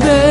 aldım,